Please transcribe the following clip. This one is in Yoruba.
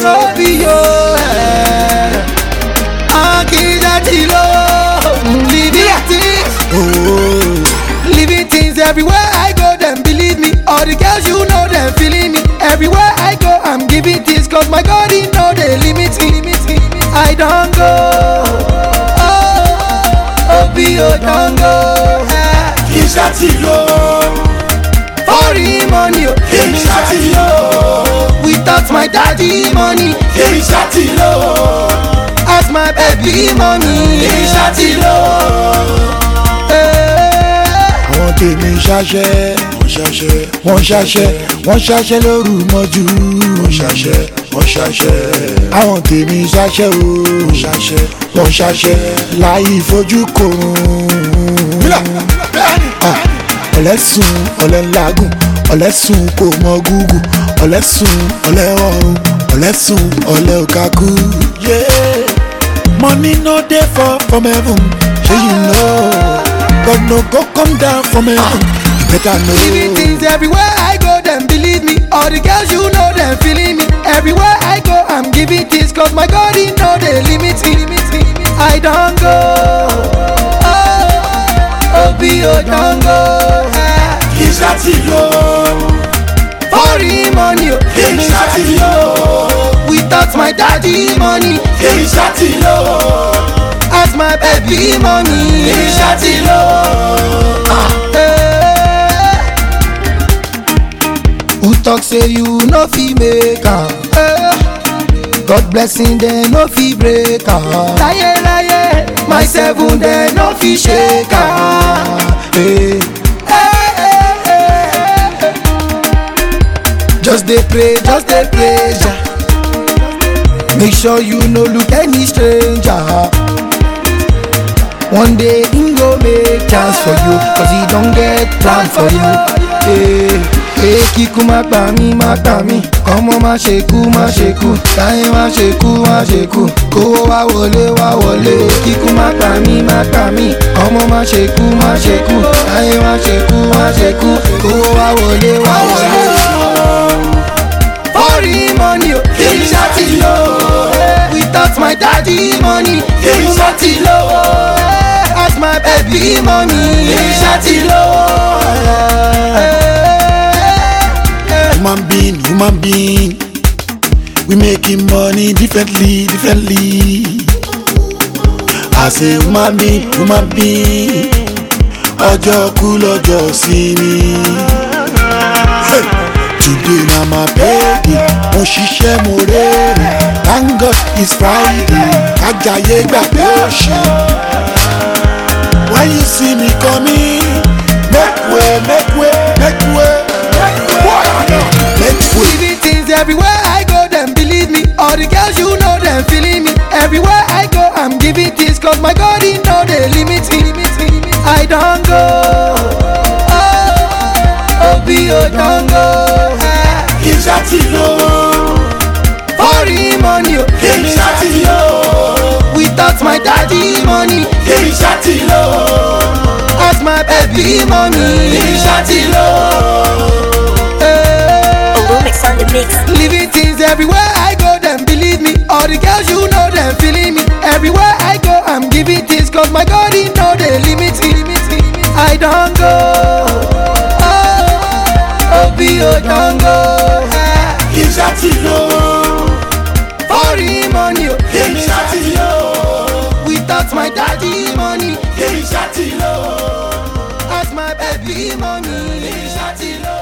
no be eh. yo. Akida Tilo, living things, oh. living things everywhere I go. Them believe me, all the girls you know them feeling me. Everywhere I go, I'm giving things cause my God he know they limit I don't go, oh, oh, Obio don't go. Eh. Kisha Tilo, foreign money, oh. Kisha Tilo. touch my daddy money. Kì í ṣàtì low. Ask my baby money, mommy. Kì í ṣàtì lówó àwọn tèmi ṣaṣẹ́ wọ́n ṣaṣẹ́ wọ́n ṣaṣẹ́ wọ́n ṣaṣẹ́ lóru mọ́jú wọ́n ṣaṣẹ́ wọ́n ṣaṣẹ́ àwọn tèmi ṣaṣẹ́ o wọ́n ṣaṣẹ́ wọ́n ṣaṣẹ́ láì fojú korun ẹlẹ́sùn ọ̀lẹ́ńlágùn. ọ̀lẹ́sùn kò mọ gúgù ọ̀lẹ́sùn ọ̀lẹ́wọ̀rùn ọ̀lẹ́sùn ọ̀lẹ́ òkàkú. money no dey fall from heaven shey you know God no go come down from heaven you better know. Living things everywhere I go dem believe me all the girls you know dem feeling me everywhere I go I'm giving things cause my God he no dey limit me I don go oh, oh, oh, oh, oh, oh, oh, oh, oh, ṣàti lò. fọ́ọ̀rì money o oh. èmi ṣàti lò. without my daddy money èmi ṣàti lò. as my baby money èmi ṣàti lò. who talk say you no fit make am. God blessing dem no fit break am. láyé láyé my seven dem no fit shake am. Hey. Eh. Just dey pray, just dey pray, ja. Make sure you no look any stranger. One day him go make chance for you, cause he don get plan for you. Hey, kíkú má gbà mí má gbà mí, ọmọ má ṣe kú má ṣe kú, táyé má ṣe kú má ṣe kú, kówó wá wọlé wá wọlé. Kíkú má gbà mí má gbà mí, ọmọ má ṣe kú má ṣe kú, táyé má ṣe kú má ṣe kú, kówó wá wọlé wá wọlé. Baby low, without my daddy money. Baby shorty low, as my baby mommy. Baby shorty low. Human being, human being, we making money differently, differently. I say human being, human being, ọjọ́ kú lọ́jọ́ sí ni. Hey. Today na my baby, mo ṣiṣẹ́ mo rere. Thank God it's Friday, kájàyé gbà pé ó ṣe. When you see me coming, make way, make way, make way, make way. Make things everywhere I go, dem believe me. All the girls you know, them feeling me. Everywhere I go, I'm giving things cause my God, he know the limit I don't go, oh, Obi Odongo. Oh, oh ṣáàtì lò ó. fọ́ọ̀rì mọ́ni o. èmi o without my daddy money. èmi ṣáàtì lò ó. ask my baby mommy. èmi ṣáàtì lò ó. olumix on the mix. living things everywhere I go dem believe me all the girls you know them feeling me everywhere I go I'm giving things cause my God in For lò money, oh. mọ́nì o èmi ṣáàtì lò without my daddy money me ṣáàtì Oh, as my baby money èmi ṣáàtì lò.